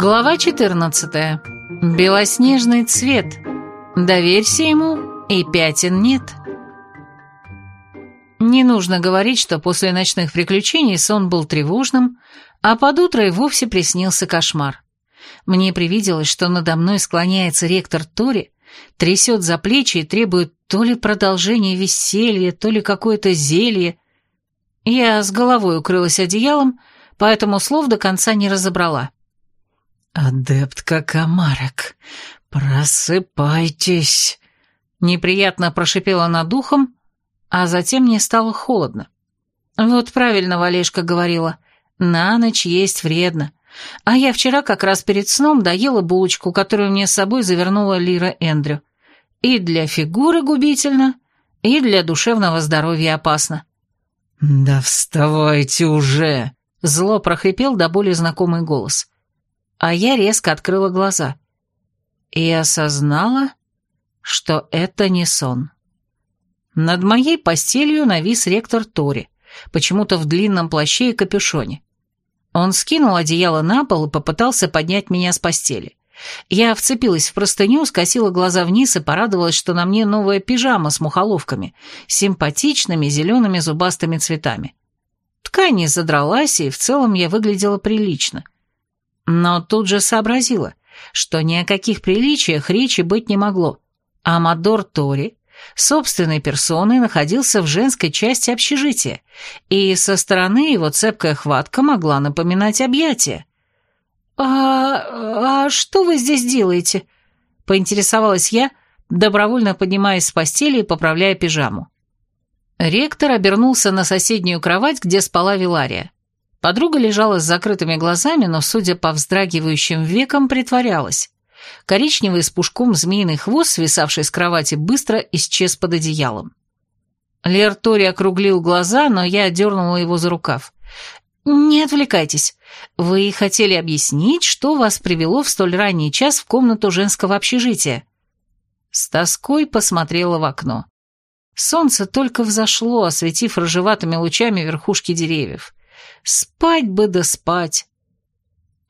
Глава 14. Белоснежный цвет. Доверься ему, и пятен нет. Не нужно говорить, что после ночных приключений сон был тревожным, а под утро и вовсе приснился кошмар. Мне привиделось, что надо мной склоняется ректор Тори, трясет за плечи и требует то ли продолжения веселья, то ли какое-то зелье. Я с головой укрылась одеялом, поэтому слов до конца не разобрала. «Адептка Комарок, просыпайтесь!» Неприятно прошипела над духом, а затем мне стало холодно. Вот правильно Валешка говорила, на ночь есть вредно. А я вчера как раз перед сном доела булочку, которую мне с собой завернула Лира Эндрю. И для фигуры губительно, и для душевного здоровья опасно. «Да вставайте уже!» — зло прохрипел до боли знакомый голос. А я резко открыла глаза. И осознала, что это не сон. Над моей постелью навис ректор Тори, почему-то в длинном плаще и капюшоне. Он скинул одеяло на пол и попытался поднять меня с постели. Я вцепилась в простыню, скосила глаза вниз и порадовалась, что на мне новая пижама с мухоловками, симпатичными зелеными зубастыми цветами. Ткань не задралась, и в целом я выглядела прилично. Но тут же сообразила, что ни о каких приличиях речи быть не могло. Амадор Тори собственной персоной находился в женской части общежития, и со стороны его цепкая хватка могла напоминать объятия. «А, а что вы здесь делаете?» — поинтересовалась я, добровольно поднимаясь с постели и поправляя пижаму. Ректор обернулся на соседнюю кровать, где спала Вилария. Подруга лежала с закрытыми глазами, но, судя по вздрагивающим векам, притворялась. Коричневый с пушком змеиный хвост, свисавший с кровати, быстро исчез под одеялом. Лер Тори округлил глаза, но я дернула его за рукав. «Не отвлекайтесь. Вы хотели объяснить, что вас привело в столь ранний час в комнату женского общежития?» С тоской посмотрела в окно. Солнце только взошло, осветив рыжеватыми лучами верхушки деревьев. Спать бы да спать.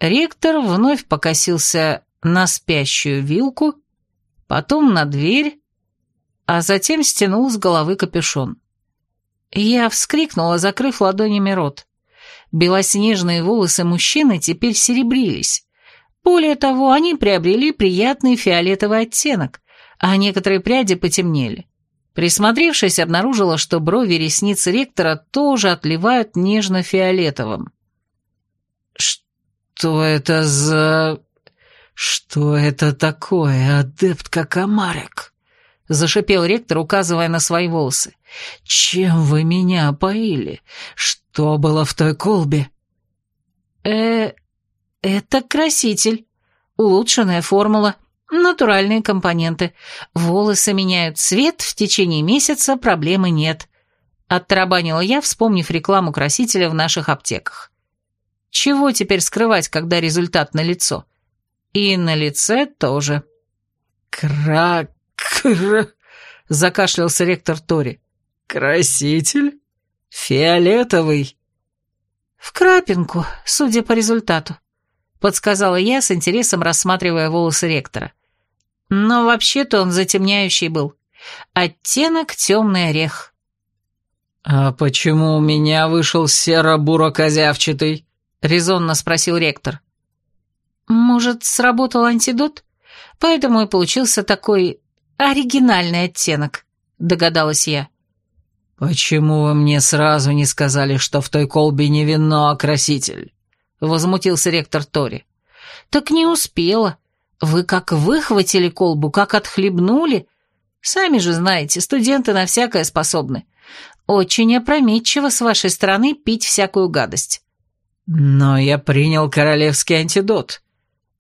Ректор вновь покосился на спящую вилку, потом на дверь, а затем стянул с головы капюшон. Я вскрикнула, закрыв ладонями рот. Белоснежные волосы мужчины теперь серебрились. Более того, они приобрели приятный фиолетовый оттенок, а некоторые пряди потемнели. Присмотревшись, обнаружила, что брови ресниц ректора тоже отливают нежно-фиолетовым. «Что это за...» «Что это такое, адептка Комарик?» — зашипел ректор, указывая на свои волосы. «Чем вы меня поили? Что было в той колбе?» э это краситель. Улучшенная формула, натуральные компоненты. Волосы меняют цвет, в течение месяца проблемы нет». Оттарабанила я, вспомнив рекламу красителя в наших аптеках. Чего теперь скрывать, когда результат налицо? И на лице тоже. «Кра-кра...» — закашлялся ректор Тори. «Краситель? Фиолетовый?» «В крапинку, судя по результату», — подсказала я с интересом, рассматривая волосы ректора. Но вообще-то он затемняющий был. Оттенок темный орех. «А почему у меня вышел серо-буро-козявчатый?» — резонно спросил ректор. Может, сработал антидот? Поэтому и получился такой оригинальный оттенок, догадалась я. «Почему вы мне сразу не сказали, что в той колбе не вино, а краситель?» — возмутился ректор Тори. «Так не успела. Вы как выхватили колбу, как отхлебнули. Сами же знаете, студенты на всякое способны. Очень опрометчиво с вашей стороны пить всякую гадость». «Но я принял королевский антидот»,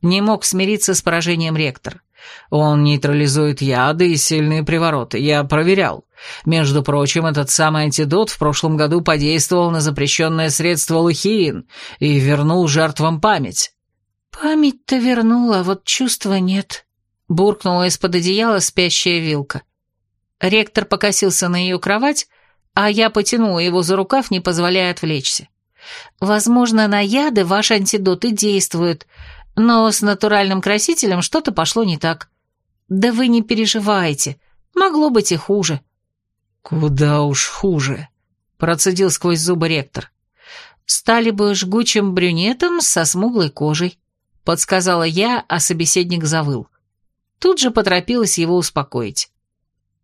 не мог смириться с поражением ректор. Он нейтрализует яды и сильные привороты. Я проверял. Между прочим, этот самый антидот в прошлом году подействовал на запрещенное средство лохиин и вернул жертвам память. «Память-то вернула, вот чувства нет», — буркнула из-под одеяла спящая вилка. Ректор покосился на ее кровать, а я потянула его за рукав, не позволяя отвлечься. «Возможно, на яды ваш антидот и действует, Но с натуральным красителем что-то пошло не так. Да вы не переживайте, могло быть и хуже. Куда уж хуже, процедил сквозь зубы ректор. Стали бы жгучим брюнетом со смуглой кожей, подсказала я, а собеседник завыл. Тут же поторопилась его успокоить.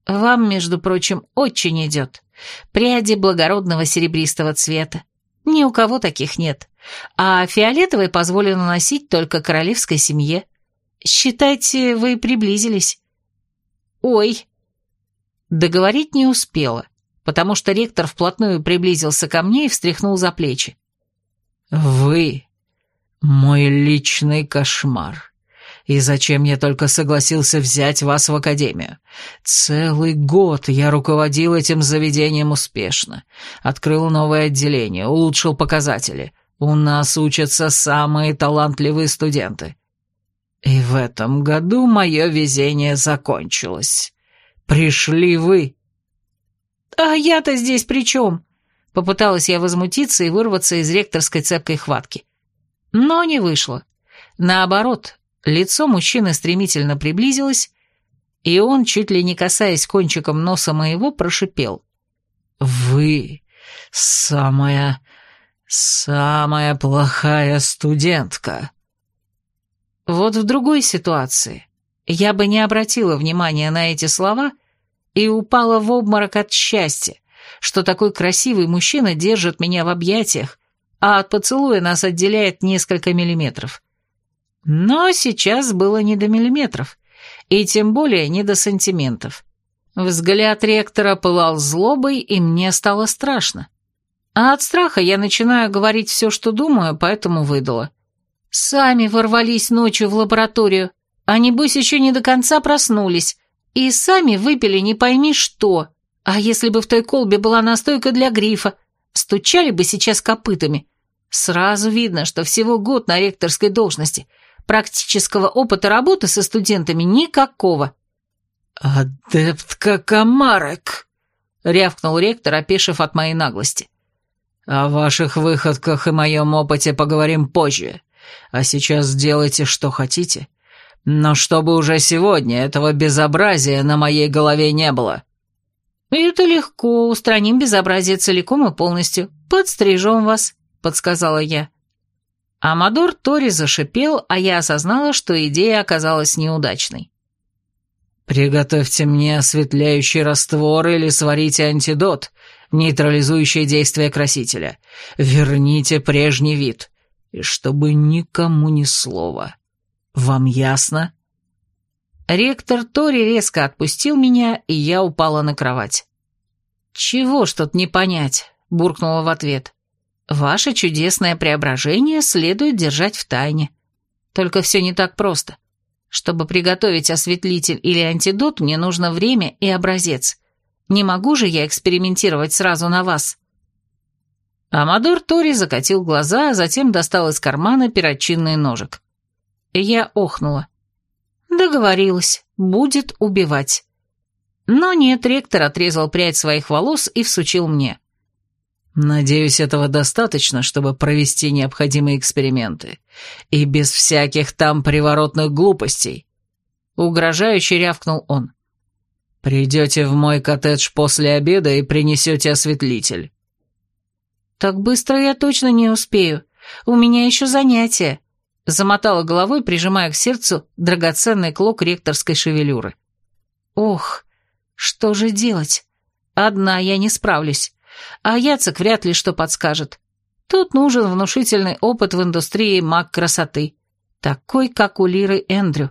Вам, между прочим, очень идет. Пряди благородного серебристого цвета. Ни у кого таких нет. А фиолетовый позволено носить только королевской семье. Считайте, вы приблизились. Ой. Договорить не успела, потому что ректор вплотную приблизился ко мне и встряхнул за плечи. Вы мой личный кошмар. И зачем я только согласился взять вас в академию? Целый год я руководил этим заведением успешно. Открыл новое отделение, улучшил показатели. У нас учатся самые талантливые студенты. И в этом году мое везение закончилось. Пришли вы. А я-то здесь при чем? Попыталась я возмутиться и вырваться из ректорской цепкой хватки. Но не вышло. Наоборот, Лицо мужчины стремительно приблизилось, и он, чуть ли не касаясь кончиком носа моего, прошипел. «Вы самая, самая плохая студентка». Вот в другой ситуации я бы не обратила внимания на эти слова и упала в обморок от счастья, что такой красивый мужчина держит меня в объятиях, а от поцелуя нас отделяет несколько миллиметров. Но сейчас было не до миллиметров, и тем более не до сантиментов. Взгляд ректора пылал злобой, и мне стало страшно. А от страха я начинаю говорить все, что думаю, поэтому выдала. Сами ворвались ночью в лабораторию, а небось еще не до конца проснулись, и сами выпили не пойми что. А если бы в той колбе была настойка для грифа, стучали бы сейчас копытами. Сразу видно, что всего год на ректорской должности — Практического опыта работы со студентами никакого. «Адептка Камарек!» — рявкнул ректор, опешив от моей наглости. «О ваших выходках и моем опыте поговорим позже, а сейчас сделайте, что хотите. Но чтобы уже сегодня этого безобразия на моей голове не было». «Это легко, устраним безобразие целиком и полностью. Подстрижем вас», — подсказала я. Амадор Тори зашипел, а я осознала, что идея оказалась неудачной. «Приготовьте мне осветляющий раствор или сварите антидот, нейтрализующий действие красителя. Верните прежний вид, и чтобы никому ни слова. Вам ясно?» Ректор Тори резко отпустил меня, и я упала на кровать. «Чего ж тут не понять?» — буркнула в ответ. Ваше чудесное преображение следует держать в тайне. Только все не так просто. Чтобы приготовить осветлитель или антидот, мне нужно время и образец. Не могу же я экспериментировать сразу на вас. Амадор Тори закатил глаза, а затем достал из кармана перочинный ножик. Я охнула. Договорилась, будет убивать. Но нет, ректор отрезал прядь своих волос и всучил мне. Надеюсь, этого достаточно, чтобы провести необходимые эксперименты. И без всяких там приворотных глупостей. Угрожающе рявкнул он. Придете в мой коттедж после обеда и принесете осветлитель. Так быстро я точно не успею. У меня еще занятия. Замотала головой, прижимая к сердцу драгоценный клок ректорской шевелюры. Ох, что же делать? Одна я не справлюсь а Яцек вряд ли что подскажет. Тут нужен внушительный опыт в индустрии маг красоты, такой, как у Лиры Эндрю.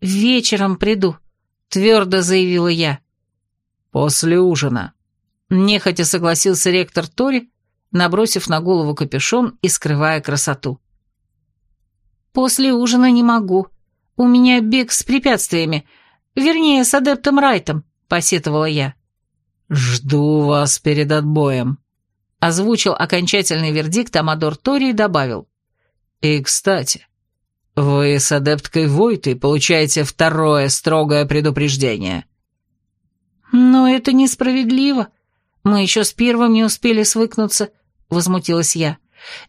«Вечером приду», — твердо заявила я. «После ужина», — нехотя согласился ректор Тори, набросив на голову капюшон и скрывая красоту. «После ужина не могу. У меня бег с препятствиями, вернее, с адептом Райтом», — посетовала я. «Жду вас перед отбоем», — озвучил окончательный вердикт Амадор Тори и добавил. «И, кстати, вы с адепткой Войты получаете второе строгое предупреждение». «Но это несправедливо. Мы еще с первым не успели свыкнуться», — возмутилась я.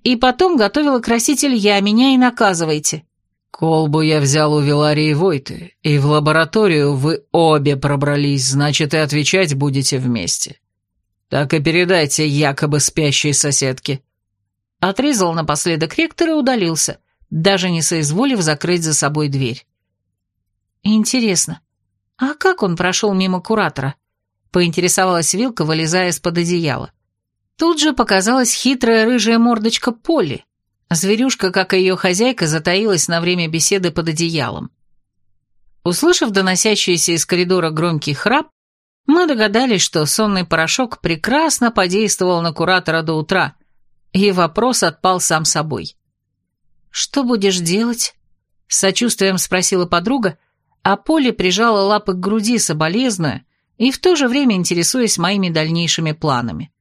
И потом готовила краситель я, меня и наказывайте». «Колбу я взял у Виларии Войты, и в лабораторию вы обе пробрались, значит, и отвечать будете вместе. Так и передайте якобы спящей соседке». Отрезал напоследок ректор и удалился, даже не соизволив закрыть за собой дверь. «Интересно, а как он прошел мимо куратора?» — поинтересовалась Вилка, вылезая из-под одеяла. Тут же показалась хитрая рыжая мордочка Полли, Зверюшка, как и ее хозяйка, затаилась на время беседы под одеялом. Услышав доносящийся из коридора громкий храп, мы догадались, что сонный порошок прекрасно подействовал на куратора до утра, и вопрос отпал сам собой. «Что будешь делать?» — с сочувствием спросила подруга, а Поле прижала лапы к груди соболезную и в то же время интересуясь моими дальнейшими планами.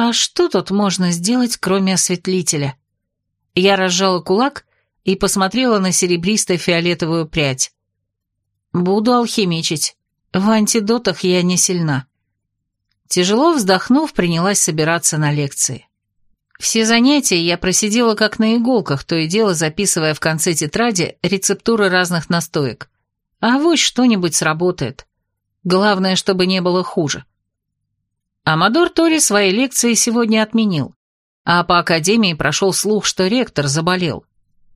«А что тут можно сделать, кроме осветлителя?» Я разжала кулак и посмотрела на серебристо-фиолетовую прядь. «Буду алхимичить. В антидотах я не сильна». Тяжело вздохнув, принялась собираться на лекции. Все занятия я просидела как на иголках, то и дело записывая в конце тетради рецептуры разных настоек. А вот что-нибудь сработает. Главное, чтобы не было хуже. Амадор Тори свои лекции сегодня отменил, а по академии прошел слух, что ректор заболел.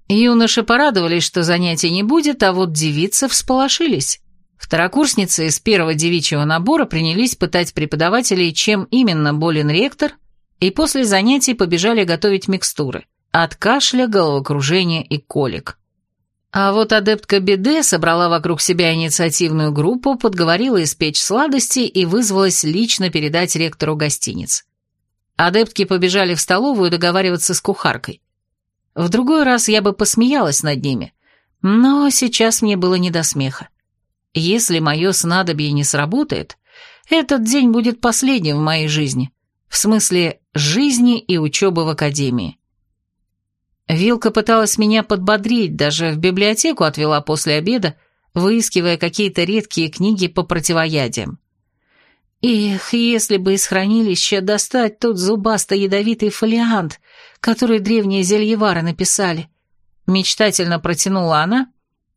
Юноши порадовались, что занятий не будет, а вот девицы всполошились. Второкурсницы из первого девичьего набора принялись пытать преподавателей, чем именно болен ректор, и после занятий побежали готовить микстуры от кашля, головокружения и колик. А вот адептка Беде собрала вокруг себя инициативную группу, подговорила испечь сладости и вызвалась лично передать ректору гостиниц. Адептки побежали в столовую договариваться с кухаркой. В другой раз я бы посмеялась над ними, но сейчас мне было не до смеха. Если мое снадобье не сработает, этот день будет последним в моей жизни, в смысле жизни и учебы в академии. Вилка пыталась меня подбодрить, даже в библиотеку отвела после обеда, выискивая какие-то редкие книги по противоядиям. Эх, если бы из хранилища достать тот зубасто-ядовитый фолиант, который древние зельевары написали. Мечтательно протянула она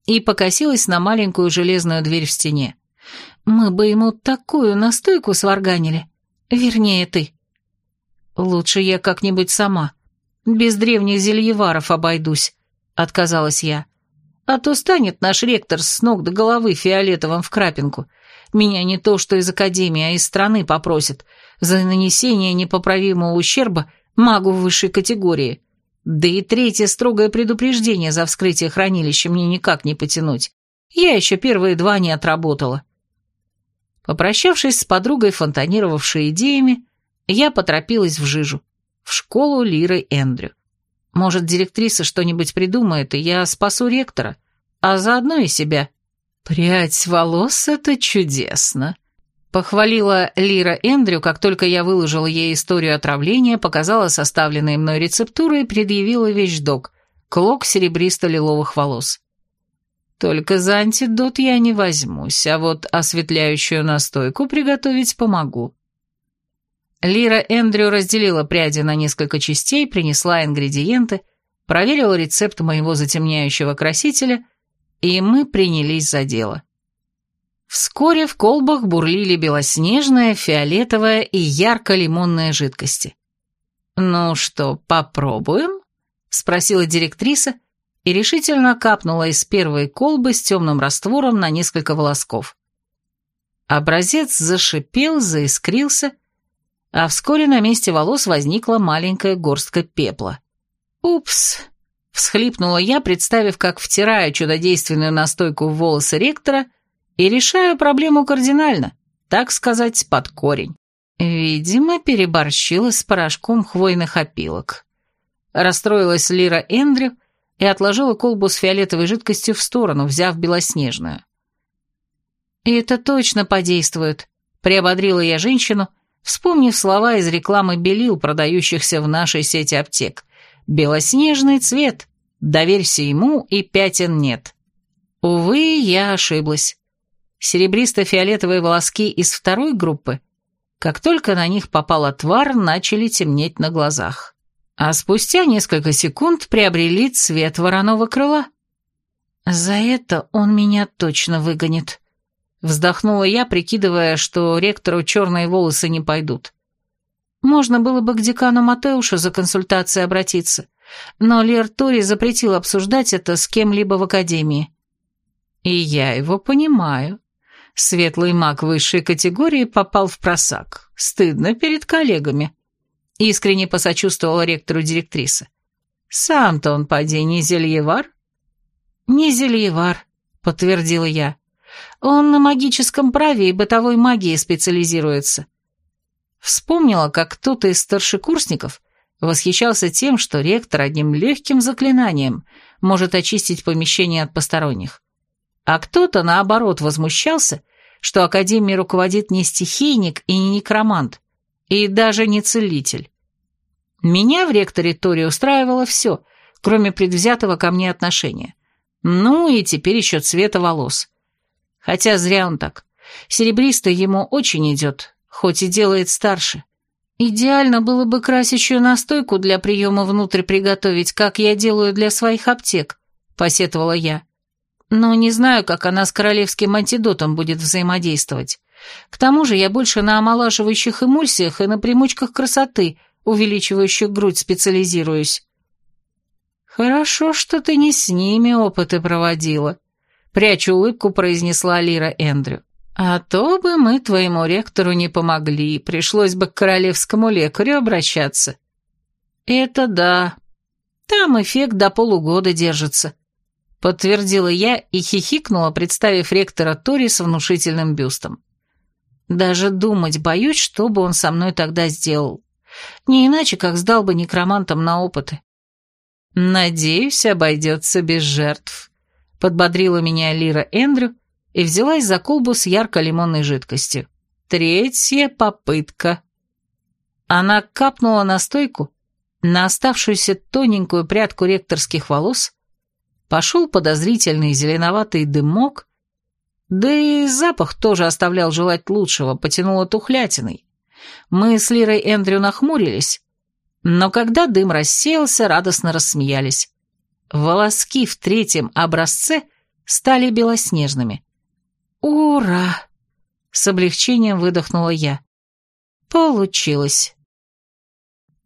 и покосилась на маленькую железную дверь в стене. Мы бы ему такую настойку сварганили. Вернее, ты. Лучше я как-нибудь сама. Без древних зельеваров обойдусь, отказалась я. А то станет наш ректор с ног до головы фиолетовым в крапинку. Меня не то что из академии, а из страны попросят за нанесение непоправимого ущерба магу высшей категории. Да и третье строгое предупреждение за вскрытие хранилища мне никак не потянуть. Я еще первые два не отработала. Попрощавшись с подругой, фонтанировавшей идеями, я поторопилась в жижу в школу Лиры Эндрю. Может, директриса что-нибудь придумает, и я спасу ректора, а заодно и себя. Прядь волос — это чудесно. Похвалила Лира Эндрю, как только я выложила ей историю отравления, показала составленные мной рецептуры и предъявила вещдок — клок серебристо-лиловых волос. Только за антидот я не возьмусь, а вот осветляющую настойку приготовить помогу. Лира Эндрю разделила пряди на несколько частей, принесла ингредиенты, проверила рецепт моего затемняющего красителя, и мы принялись за дело. Вскоре в колбах бурлили белоснежная, фиолетовая и ярко-лимонная жидкости. «Ну что, попробуем?» — спросила директриса и решительно капнула из первой колбы с темным раствором на несколько волосков. Образец зашипел, заискрился — а вскоре на месте волос возникла маленькая горстка пепла. «Упс!» — всхлипнула я, представив, как втираю чудодейственную настойку в волосы ректора и решаю проблему кардинально, так сказать, под корень. Видимо, переборщила с порошком хвойных опилок. Расстроилась Лира Эндрю и отложила колбу с фиолетовой жидкостью в сторону, взяв белоснежную. «И это точно подействует», — приободрила я женщину — вспомнив слова из рекламы белил, продающихся в нашей сети аптек. «Белоснежный цвет. Доверься ему, и пятен нет». Увы, я ошиблась. Серебристо-фиолетовые волоски из второй группы, как только на них попал отвар, начали темнеть на глазах. а спустя несколько секунд приобрели цвет вороного крыла. «За это он меня точно выгонит», — вздохнула я, прикидывая, что ректору черные волосы не пойдут. Можно было бы к декану Матеушу за консультацией обратиться, но Лер Тори запретил обсуждать это с кем-либо в академии. И я его понимаю. Светлый маг высшей категории попал в просак. Стыдно перед коллегами. Искренне посочувствовала ректору директриса. Сам-то он, поди, не зельевар? Не зельевар, подтвердила я. Он на магическом праве и бытовой магии специализируется. Вспомнила, как кто-то из старшекурсников восхищался тем, что ректор одним легким заклинанием может очистить помещение от посторонних. А кто-то, наоборот, возмущался, что Академией руководит не стихийник и не некромант, и даже не целитель. Меня в ректоре Тори устраивало все, кроме предвзятого ко мне отношения. Ну и теперь еще цвета волос. Хотя зря он так. Серебристый ему очень идет, хоть и делает старше. Идеально было бы красящую настойку для приема внутрь приготовить, как я делаю для своих аптек, посетовала я. Но не знаю, как она с королевским антидотом будет взаимодействовать. К тому же я больше на омолаживающих эмульсиях и на примочках красоты, увеличивающих грудь, специализируюсь. Хорошо, что ты не с ними опыты проводила, пряча улыбку, произнесла Лира Эндрю. А то бы мы твоему ректору не помогли, пришлось бы к королевскому лекарю обращаться. Это да. Там эффект до полугода держится, подтвердила я и хихикнула, представив ректора Тори с внушительным бюстом. Даже думать боюсь, что бы он со мной тогда сделал. Не иначе, как сдал бы некромантам на опыты. Надеюсь, обойдется без жертв, подбодрила меня Лира Эндрю, и взялась за колбу с ярко-лимонной жидкостью. Третья попытка. Она капнула на стойку, на оставшуюся тоненькую прядку ректорских волос, пошел подозрительный зеленоватый дымок, да и запах тоже оставлял желать лучшего, потянуло тухлятиной. Мы с Лирой Эндрю нахмурились, но когда дым рассеялся, радостно рассмеялись. Волоски в третьем образце стали белоснежными. «Ура!» — с облегчением выдохнула я. «Получилось!»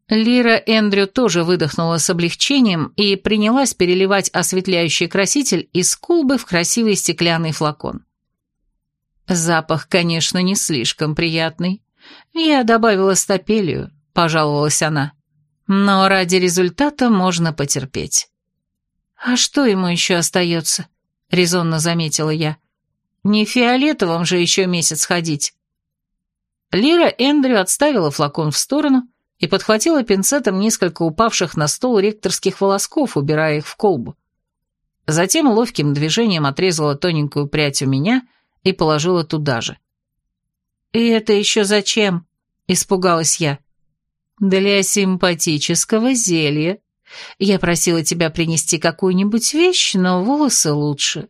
Лира Эндрю тоже выдохнула с облегчением и принялась переливать осветляющий краситель из колбы в красивый стеклянный флакон. Запах, конечно, не слишком приятный. Я добавила стапелию, пожаловалась она. Но ради результата можно потерпеть. «А что ему еще остается?» — резонно заметила я. Не фиолетовым же еще месяц ходить. Лира Эндрю отставила флакон в сторону и подхватила пинцетом несколько упавших на стол ректорских волосков, убирая их в колбу. Затем ловким движением отрезала тоненькую прядь у меня и положила туда же. «И это еще зачем?» — испугалась я. «Для симпатического зелья. Я просила тебя принести какую-нибудь вещь, но волосы лучше.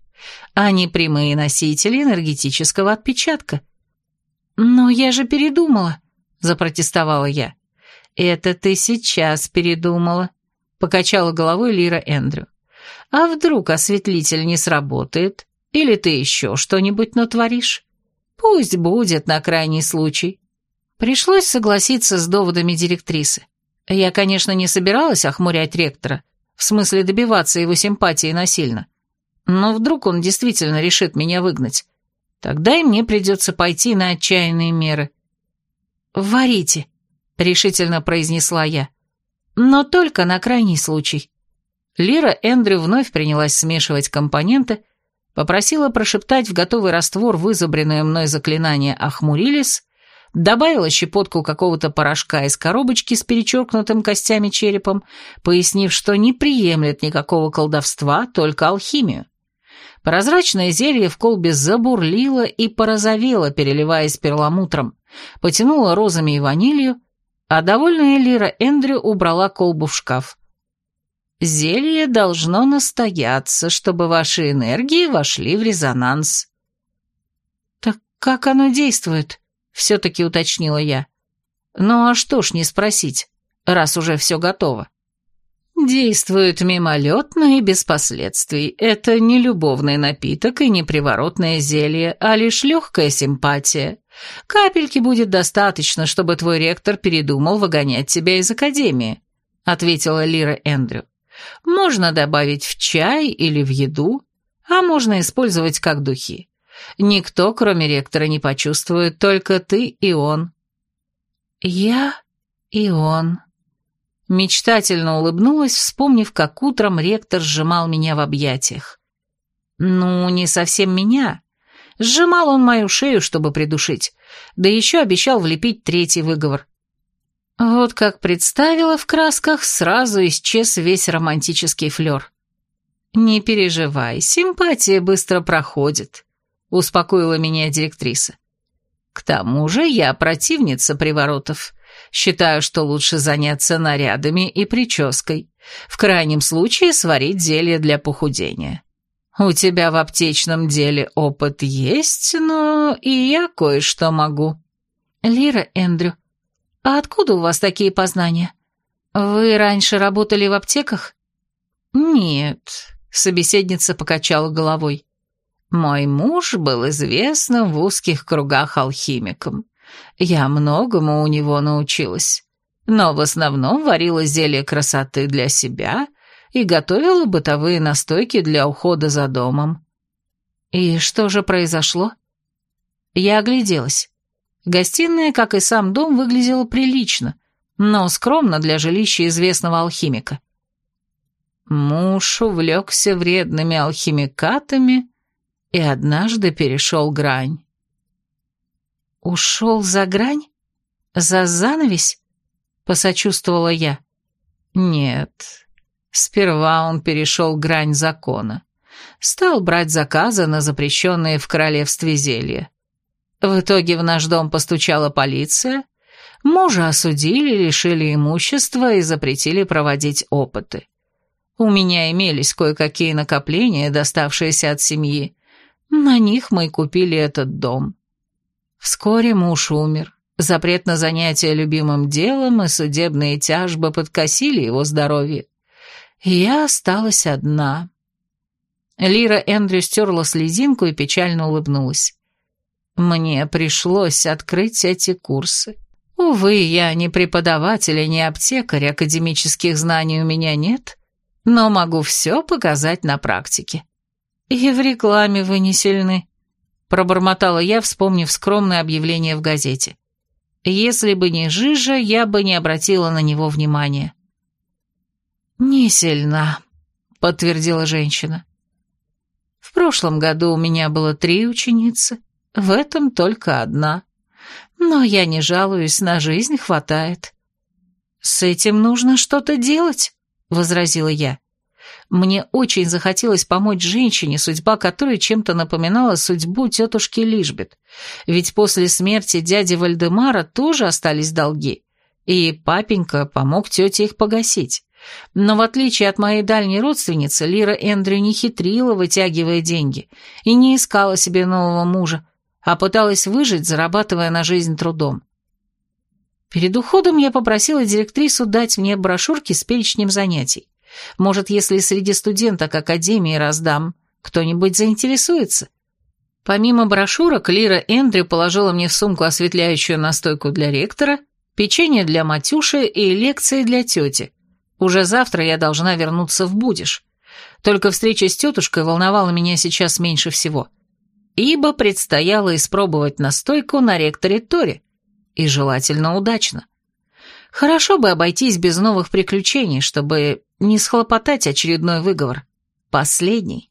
Они прямые носители энергетического отпечатка. «Но я же передумала», — запротестовала я. «Это ты сейчас передумала», — покачала головой Лира Эндрю. «А вдруг осветлитель не сработает? Или ты еще что-нибудь натворишь? Пусть будет на крайний случай». Пришлось согласиться с доводами директрисы. Я, конечно, не собиралась охмурять ректора, в смысле добиваться его симпатии насильно. Но вдруг он действительно решит меня выгнать. Тогда и мне придется пойти на отчаянные меры. «Варите», — решительно произнесла я. «Но только на крайний случай». Лира Эндрю вновь принялась смешивать компоненты, попросила прошептать в готовый раствор вызубренное мной заклинание «Ахмурилис», добавила щепотку какого-то порошка из коробочки с перечеркнутым костями черепом, пояснив, что не приемлет никакого колдовства, только алхимию. Прозрачное зелье в колбе забурлило и порозовело, переливаясь перламутром, потянуло розами и ванилью, а довольная Лира Эндрю убрала колбу в шкаф. «Зелье должно настояться, чтобы ваши энергии вошли в резонанс». «Так как оно действует?» — все-таки уточнила я. «Ну а что ж не спросить? раз уже все готово. Действует мимолетно и без последствий. Это не любовный напиток и не приворотное зелье, а лишь легкая симпатия. Капельки будет достаточно, чтобы твой ректор передумал выгонять тебя из академии», — ответила Лира Эндрю. «Можно добавить в чай или в еду, а можно использовать как духи. Никто, кроме ректора, не почувствует, только ты и он». «Я и он», Мечтательно улыбнулась, вспомнив, как утром ректор сжимал меня в объятиях. Ну, не совсем меня. Сжимал он мою шею, чтобы придушить, да еще обещал влепить третий выговор. Вот как представила в красках, сразу исчез весь романтический флер. «Не переживай, симпатия быстро проходит», — успокоила меня директриса. «К тому же я противница приворотов. Считаю, что лучше заняться нарядами и прической. В крайнем случае сварить зелье для похудения. У тебя в аптечном деле опыт есть, но и я кое-что могу. Лира Эндрю, а откуда у вас такие познания? Вы раньше работали в аптеках? Нет, собеседница покачала головой. Мой муж был известным в узких кругах алхимиком. Я многому у него научилась, но в основном варила зелье красоты для себя и готовила бытовые настойки для ухода за домом. И что же произошло? Я огляделась. Гостиная, как и сам дом, выглядела прилично, но скромно для жилища известного алхимика. Муж увлекся вредными алхимикатами и однажды перешел грань. «Ушел за грань? За занавесь?» — посочувствовала я. «Нет. Сперва он перешел грань закона. Стал брать заказы на запрещенные в королевстве зелья. В итоге в наш дом постучала полиция, мужа осудили, лишили имущества и запретили проводить опыты. У меня имелись кое-какие накопления, доставшиеся от семьи. На них мы купили этот дом. Вскоре муж умер. Запрет на занятия любимым делом и судебные тяжбы подкосили его здоровье. я осталась одна. Лира Эндрю стерла слезинку и печально улыбнулась. Мне пришлось открыть эти курсы. Увы, я не преподаватель и не аптекарь, академических знаний у меня нет, но могу все показать на практике. И в рекламе вы не сильны пробормотала я, вспомнив скромное объявление в газете. Если бы не Жижа, я бы не обратила на него внимания. «Не сильна», — подтвердила женщина. «В прошлом году у меня было три ученицы, в этом только одна. Но я не жалуюсь, на жизнь хватает». «С этим нужно что-то делать», — возразила я. Мне очень захотелось помочь женщине, судьба которой чем-то напоминала судьбу тетушки Лишбет. Ведь после смерти дяди Вальдемара тоже остались долги, и папенька помог тете их погасить. Но в отличие от моей дальней родственницы, Лира Эндрю не хитрила, вытягивая деньги, и не искала себе нового мужа, а пыталась выжить, зарабатывая на жизнь трудом. Перед уходом я попросила директрису дать мне брошюрки с перечнем занятий. Может, если среди студенток Академии раздам, кто-нибудь заинтересуется? Помимо брошюрок, Лира Эндрю положила мне в сумку осветляющую настойку для ректора, печенье для Матюши и лекции для тети. Уже завтра я должна вернуться в Будиш. Только встреча с тетушкой волновала меня сейчас меньше всего. Ибо предстояло испробовать настойку на ректоре Тори. И желательно удачно. Хорошо бы обойтись без новых приключений, чтобы не схлопотать очередной выговор. Последний.